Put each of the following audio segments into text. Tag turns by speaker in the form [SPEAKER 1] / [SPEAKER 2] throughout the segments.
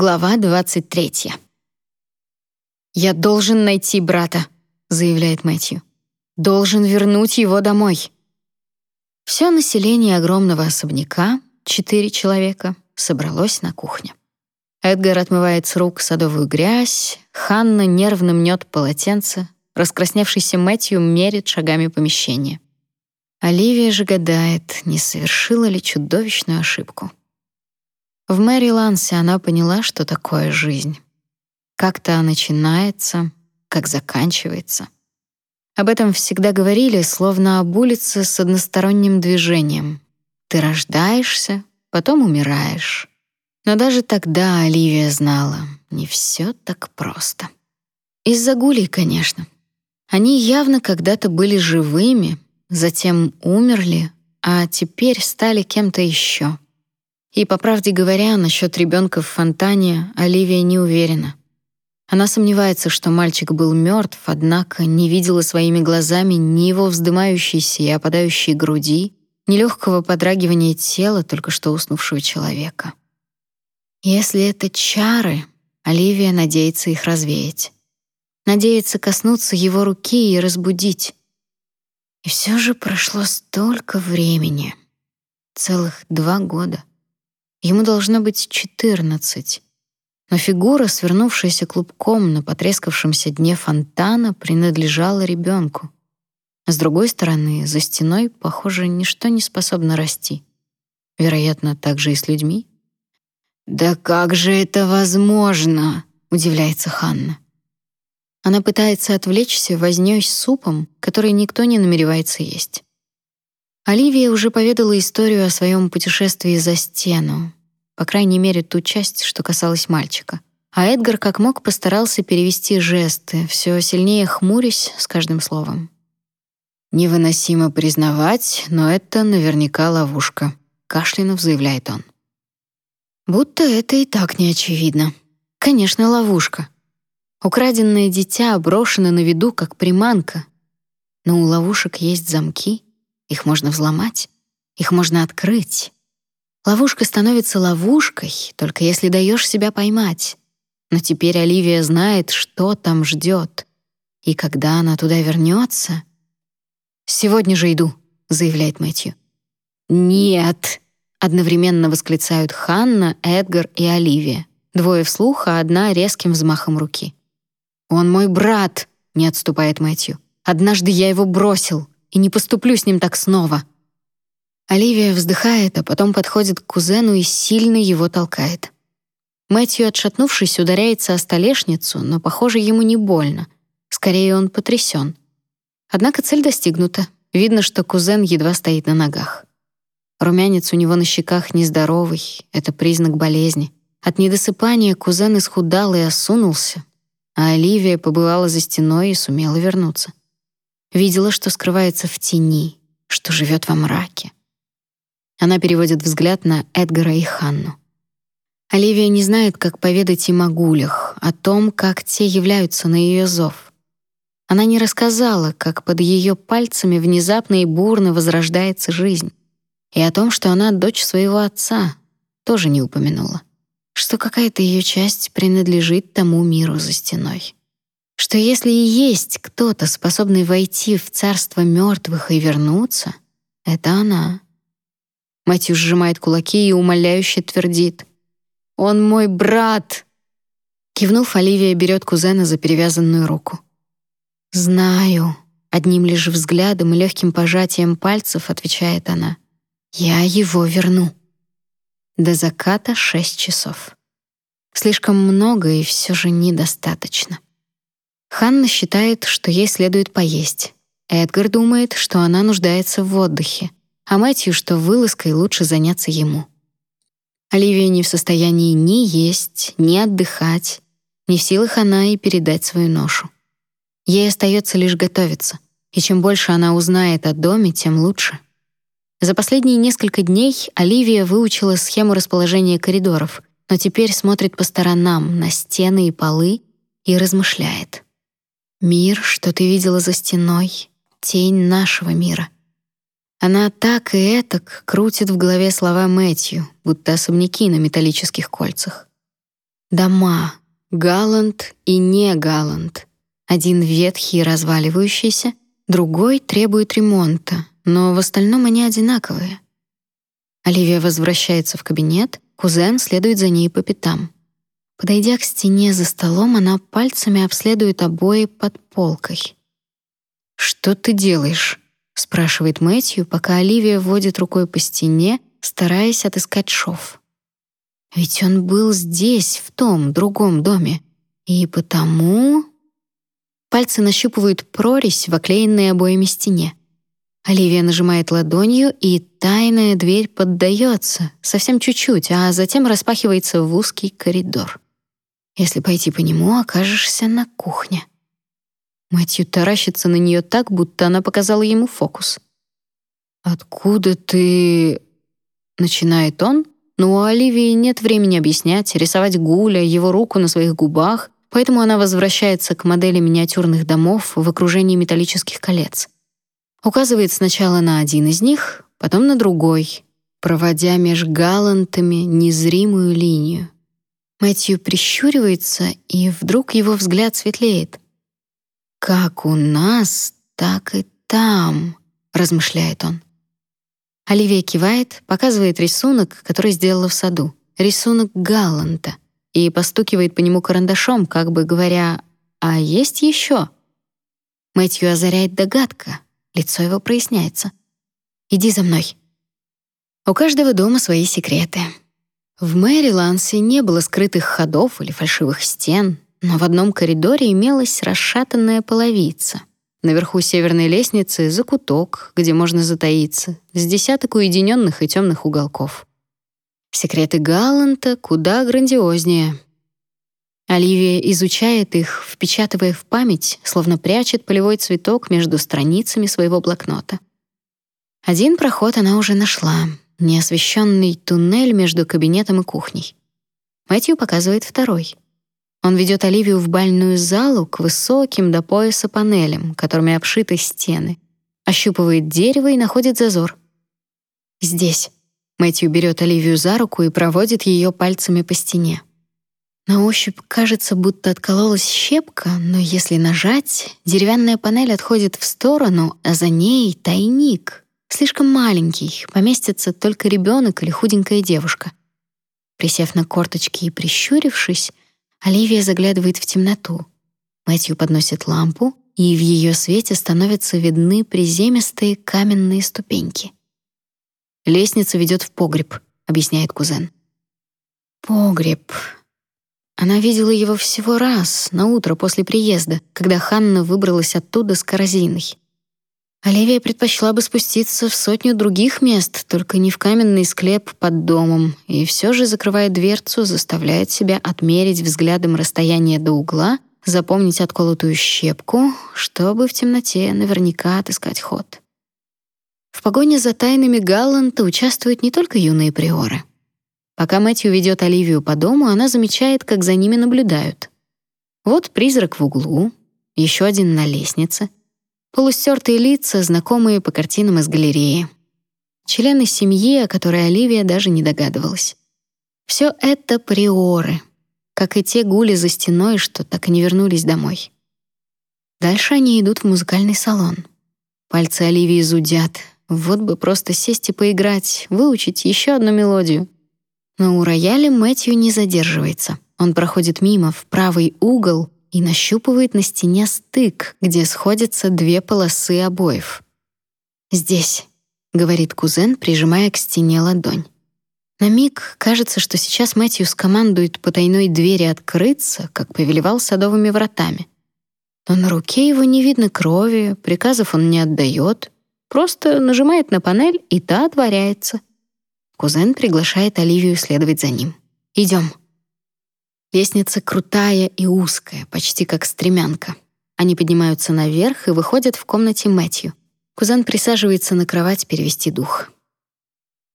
[SPEAKER 1] Глава 23. «Я должен найти брата», — заявляет Мэтью. «Должен вернуть его домой». Все население огромного особняка, четыре человека, собралось на кухне. Эдгар отмывает с рук садовую грязь, Ханна нервно мнет полотенце, раскрасневшийся Мэтью мерит шагами помещение. Оливия же гадает, не совершила ли чудовищную ошибку. В Мэри она поняла, что такое жизнь. Как-то начинается, как заканчивается. Об этом всегда говорили, словно об улице с односторонним движением. Ты рождаешься, потом умираешь. Но даже тогда Оливия знала, не все так просто. Из-за гулей, конечно. Они явно когда-то были живыми, затем умерли, а теперь стали кем-то еще. И, по правде говоря, насчет ребенка в фонтане Оливия не уверена. Она сомневается, что мальчик был мертв, однако не видела своими глазами ни его вздымающейся и опадающей груди, ни легкого подрагивания тела только что уснувшего человека. Если это чары, Оливия надеется их развеять. Надеется коснуться его руки и разбудить. И все же прошло столько времени. Целых два года. Ему должно быть четырнадцать. Но фигура, свернувшаяся клубком на потрескавшемся дне фонтана, принадлежала ребенку. А с другой стороны, за стеной, похоже, ничто не способно расти. Вероятно, так же и с людьми. «Да как же это возможно?» — удивляется Ханна. Она пытается отвлечься вознёй с супом, который никто не намеревается есть. Оливия уже поведала историю о своем путешествии за стену, по крайней мере, ту часть, что касалась мальчика. А Эдгар как мог постарался перевести жесты, все сильнее хмурясь с каждым словом. «Невыносимо признавать, но это наверняка ловушка», — кашлянув заявляет он. Будто это и так не очевидно. Конечно, ловушка. Украденное дитя брошено на виду, как приманка. Но у ловушек есть замки — их можно взломать, их можно открыть. Ловушка становится ловушкой, только если даешь себя поймать. Но теперь Оливия знает, что там ждет. И когда она туда вернется... «Сегодня же иду», — заявляет Мэтью. «Нет!» — одновременно восклицают Ханна, Эдгар и Оливия. Двое вслух, а одна резким взмахом руки. «Он мой брат», — не отступает Мэтью. «Однажды я его бросил и не поступлю с ним так снова». Оливия вздыхает, а потом подходит к кузену и сильно его толкает. Мэтью, отшатнувшись, ударяется о столешницу, но, похоже, ему не больно. Скорее, он потрясен. Однако цель достигнута. Видно, что кузен едва стоит на ногах. Румянец у него на щеках нездоровый, это признак болезни. От недосыпания кузен исхудал и осунулся, а Оливия побывала за стеной и сумела вернуться. Видела, что скрывается в тени, что живет во мраке. Она переводит взгляд на Эдгара и Ханну. Оливия не знает, как поведать им о гулях, о том, как те являются на ее зов. Она не рассказала, как под ее пальцами внезапно и бурно возрождается жизнь. И о том, что она дочь своего отца, тоже не упомянула. Что какая-то ее часть принадлежит тому миру за стеной что если и есть кто-то, способный войти в царство мертвых и вернуться, это она. Матью сжимает кулаки и умоляюще твердит. «Он мой брат!» Кивнув, Оливия берет кузена за перевязанную руку. «Знаю», — одним лишь взглядом и легким пожатием пальцев отвечает она. «Я его верну». До заката шесть часов. Слишком много и все же недостаточно. Ханна считает, что ей следует поесть. Эдгар думает, что она нуждается в отдыхе, а Мэтью, что вылазкой лучше заняться ему. Оливия не в состоянии ни есть, ни отдыхать, не в силах она и передать свою ношу. Ей остается лишь готовиться, и чем больше она узнает о доме, тем лучше. За последние несколько дней Оливия выучила схему расположения коридоров, но теперь смотрит по сторонам, на стены и полы и размышляет. Мир, что ты видела за стеной, тень нашего мира. Она так и этак крутит в голове слова Мэтью, будто особняки на металлических кольцах. Дома, галант и не галант. Один ветхий и разваливающийся, другой требует ремонта, но в остальном они одинаковые. Оливия возвращается в кабинет, кузен следует за ней по пятам. Подойдя к стене за столом, она пальцами обследует обои под полкой. «Что ты делаешь?» — спрашивает Мэтью, пока Оливия водит рукой по стене, стараясь отыскать шов. Ведь он был здесь, в том другом доме, и потому... Пальцы нащупывают прорезь в оклеенной обоями стене. Оливия нажимает ладонью, и тайная дверь поддается, совсем чуть-чуть, а затем распахивается в узкий коридор. Если пойти по нему, окажешься на кухне. Мэтью таращится на нее так, будто она показала ему фокус. «Откуда ты...» — начинает он, но у Оливии нет времени объяснять, рисовать Гуля, его руку на своих губах, поэтому она возвращается к модели миниатюрных домов в окружении металлических колец. Указывает сначала на один из них, потом на другой, проводя меж галантами незримую линию. Мэтью прищуривается, и вдруг его взгляд светлеет. «Как у нас, так и там», — размышляет он. Оливия кивает, показывает рисунок, который сделала в саду. Рисунок Галланта. И постукивает по нему карандашом, как бы говоря, «А есть еще?» Мэтью озаряет догадка. Лицо его проясняется. «Иди за мной». У каждого дома свои секреты. В Мэрилансе не было скрытых ходов или фальшивых стен, но в одном коридоре имелась расшатанная половица. Наверху северной лестницы закуток, где можно затаиться, с десяток уединенных и темных уголков. Секреты Галланта куда грандиознее. Оливия изучает их, впечатывая в память, словно прячет полевой цветок между страницами своего блокнота. Один проход она уже нашла — неосвещенный туннель между кабинетом и кухней. Мэтью показывает второй — он ведет Оливию в бальную залу к высоким до пояса панелям, которыми обшиты стены. Ощупывает дерево и находит зазор. Здесь. Мэтью берет Оливию за руку и проводит ее пальцами по стене. На ощупь кажется, будто откололась щепка, но если нажать, деревянная панель отходит в сторону, а за ней тайник. Слишком маленький, поместится только ребенок или худенькая девушка. Присев на корточки и прищурившись, Оливия заглядывает в темноту. Мэтью подносит лампу, и в ее свете становятся видны приземистые каменные ступеньки. «Лестница ведет в погреб», — объясняет кузен. «Погреб». Она видела его всего раз, на утро после приезда, когда Ханна выбралась оттуда с корзиной. Оливия предпочла бы спуститься в сотню других мест, только не в каменный склеп под домом, и все же, закрывая дверцу, заставляет себя отмерить взглядом расстояние до угла, запомнить отколотую щепку, чтобы в темноте наверняка отыскать ход. В погоне за тайнами Галланта участвуют не только юные приоры. Пока Мэтью ведет Оливию по дому, она замечает, как за ними наблюдают. Вот призрак в углу, еще один на лестнице — Полустертые лица, знакомые по картинам из галереи. Члены семьи, о которой Оливия даже не догадывалась. Все это приоры, как и те гули за стеной, что так и не вернулись домой. Дальше они идут в музыкальный салон. Пальцы Оливии зудят. Вот бы просто сесть и поиграть, выучить еще одну мелодию. Но у рояля Мэтью не задерживается. Он проходит мимо в правый угол и нащупывает на стене стык, где сходятся две полосы обоев. «Здесь», — говорит кузен, прижимая к стене ладонь. На миг кажется, что сейчас Мэтью скомандует потайной двери открыться, как повелевал садовыми вратами. Но на руке его не видно крови, приказов он не отдает, просто нажимает на панель, и та отворяется. Кузен приглашает Оливию следовать за ним. «Идем». Лестница крутая и узкая, почти как стремянка. Они поднимаются наверх и выходят в комнате Мэтью. Кузен присаживается на кровать перевести дух.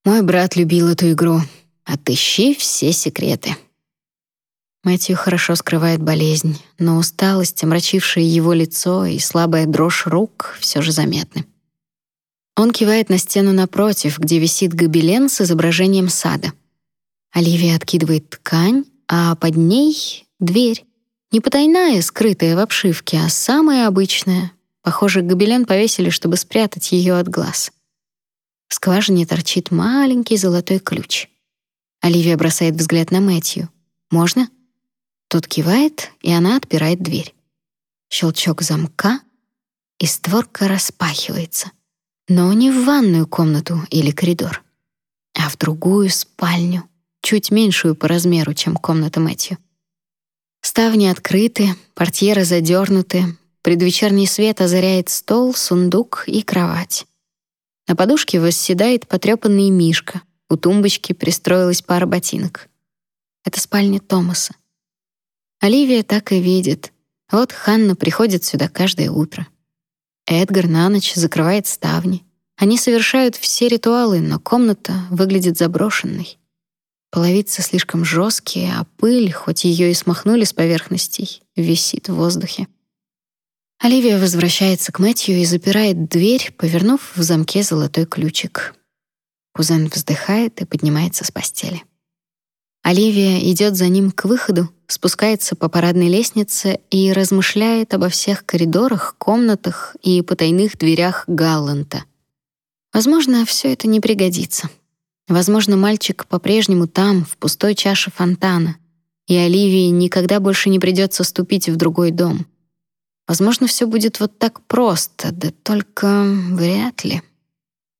[SPEAKER 1] «Мой брат любил эту игру. Отыщи все секреты». Мэтью хорошо скрывает болезнь, но усталость, омрачившая его лицо, и слабая дрожь рук все же заметны. Он кивает на стену напротив, где висит гобелен с изображением сада. Оливия откидывает ткань, а под ней — дверь. Не потайная, скрытая в обшивке, а самая обычная. Похоже, гобелен повесили, чтобы спрятать ее от глаз. В скважине торчит маленький золотой ключ. Оливия бросает взгляд на Мэтью. «Можно?» Тот кивает, и она отпирает дверь. Щелчок замка, и створка распахивается. Но не в ванную комнату или коридор, а в другую спальню, чуть меньшую по размеру, чем комната Мэтью. Ставни открыты, портьеры задернуты, предвечерний свет озаряет стол, сундук и кровать. На подушке восседает потрепанный мишка, у тумбочки пристроилась пара ботинок. Это спальня Томаса. Оливия так и видит. Вот Ханна приходит сюда каждое утро. Эдгар на ночь закрывает ставни. Они совершают все ритуалы, но комната выглядит заброшенной. Половицы слишком жесткие, а пыль, хоть ее и смахнули с поверхностей, висит в воздухе. Оливия возвращается к Мэтью и запирает дверь, повернув в замке золотой ключик. Кузен вздыхает и поднимается с постели. Оливия идет за ним к выходу, спускается по парадной лестнице и размышляет обо всех коридорах, комнатах и потайных дверях Галланта. Возможно, все это не пригодится. Возможно, мальчик по-прежнему там, в пустой чаше фонтана, и Оливии никогда больше не придется ступить в другой дом. Возможно, все будет вот так просто, да только вряд ли.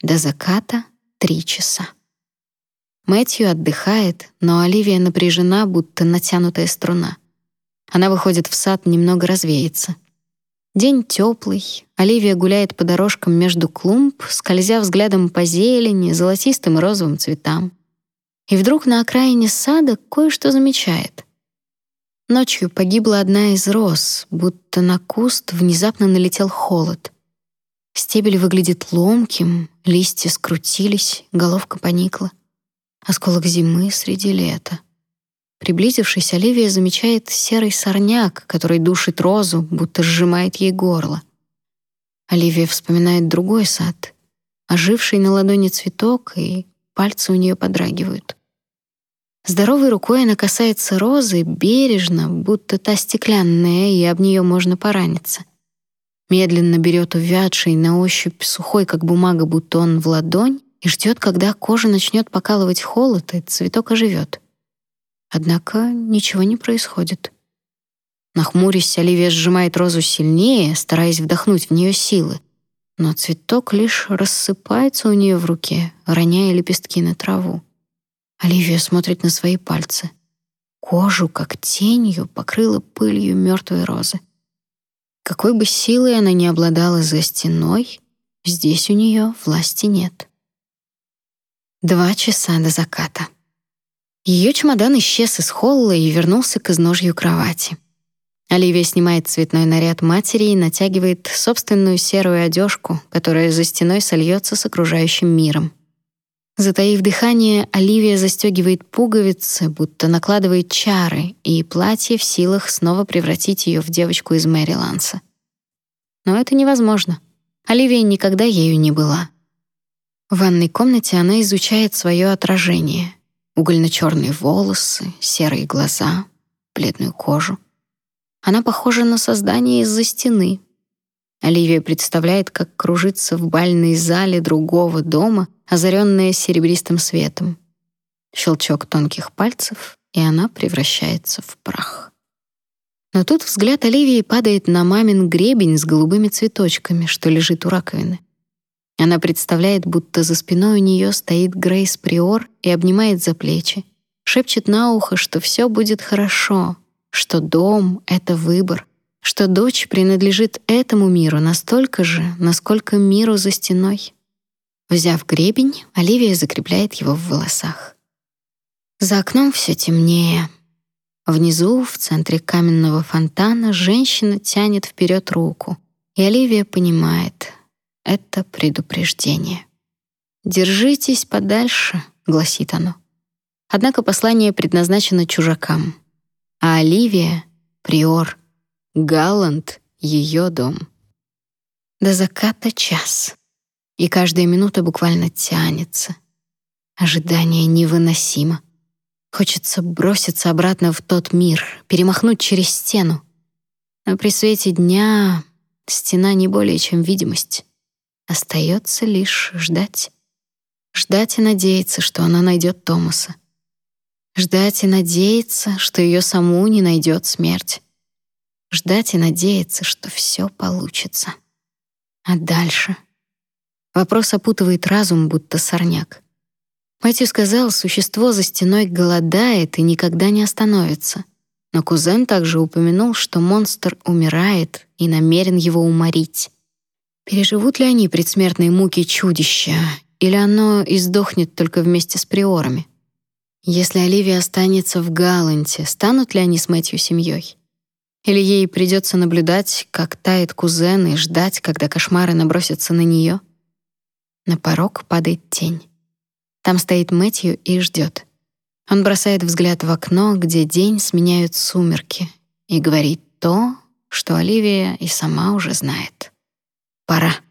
[SPEAKER 1] До заката три часа. Мэтью отдыхает, но Оливия напряжена, будто натянутая струна. Она выходит в сад немного развеяться. День теплый, Оливия гуляет по дорожкам между клумб, скользя взглядом по зелени, золотистым и розовым цветам. И вдруг на окраине сада кое-что замечает. Ночью погибла одна из роз, будто на куст внезапно налетел холод. Стебель выглядит ломким, листья скрутились, головка поникла. Осколок зимы среди лета. Приблизившись, Оливия замечает серый сорняк, который душит розу, будто сжимает ей горло. Оливия вспоминает другой сад, оживший на ладони цветок, и пальцы у нее подрагивают. Здоровой рукой она касается розы бережно, будто та стеклянная, и об нее можно пораниться. Медленно берет увядший на ощупь сухой, как бумага, бутон в ладонь и ждет, когда кожа начнет покалывать холод, и цветок оживет. Однако ничего не происходит. Нахмурясь, Оливия сжимает розу сильнее, стараясь вдохнуть в нее силы. Но цветок лишь рассыпается у нее в руке, роняя лепестки на траву. Оливия смотрит на свои пальцы. Кожу, как тенью, покрыла пылью мертвой розы. Какой бы силой она ни обладала за стеной, здесь у нее власти нет. Два часа до заката. Ее чемодан исчез из холла и вернулся к изножью кровати. Оливия снимает цветной наряд матери и натягивает собственную серую одежку, которая за стеной сольется с окружающим миром. Затаив дыхание, Оливия застегивает пуговицы, будто накладывает чары, и платье в силах снова превратить ее в девочку из Мэриланса. Но это невозможно. Оливия никогда ею не была. В ванной комнате она изучает свое отражение. Угольно-черные волосы, серые глаза, бледную кожу. Она похожа на создание из-за стены. Оливия представляет, как кружится в бальной зале другого дома, озаренная серебристым светом. Щелчок тонких пальцев, и она превращается в прах. Но тут взгляд Оливии падает на мамин гребень с голубыми цветочками, что лежит у раковины. Она представляет, будто за спиной у нее стоит Грейс Приор и обнимает за плечи, шепчет на ухо, что все будет хорошо, что дом — это выбор, что дочь принадлежит этому миру настолько же, насколько миру за стеной. Взяв гребень, Оливия закрепляет его в волосах. За окном все темнее. Внизу, в центре каменного фонтана, женщина тянет вперед руку, и Оливия понимает, это предупреждение. «Держитесь подальше», — гласит оно. Однако послание предназначено чужакам. А Оливия — приор, Галланд — ее дом. До заката час, и каждая минута буквально тянется. Ожидание невыносимо. Хочется броситься обратно в тот мир, перемахнуть через стену. Но при свете дня стена не более чем видимость. Остается лишь ждать. Ждать и надеяться, что она найдет Томаса. Ждать и надеяться, что ее саму не найдет смерть. Ждать и надеяться, что все получится. А дальше? Вопрос опутывает разум, будто сорняк. Мэтью сказал, существо за стеной голодает и никогда не остановится. Но кузен также упомянул, что монстр умирает и намерен его уморить. Переживут ли они предсмертные муки чудища, или оно издохнет только вместе с приорами? Если Оливия останется в Галанте, станут ли они с Мэтью семьей? Или ей придется наблюдать, как тает кузен, и ждать, когда кошмары набросятся на нее? На порог падает тень. Там стоит Мэтью и ждет. Он бросает взгляд в окно, где день сменяют сумерки, и говорит то, что Оливия и сама уже знает. Пора.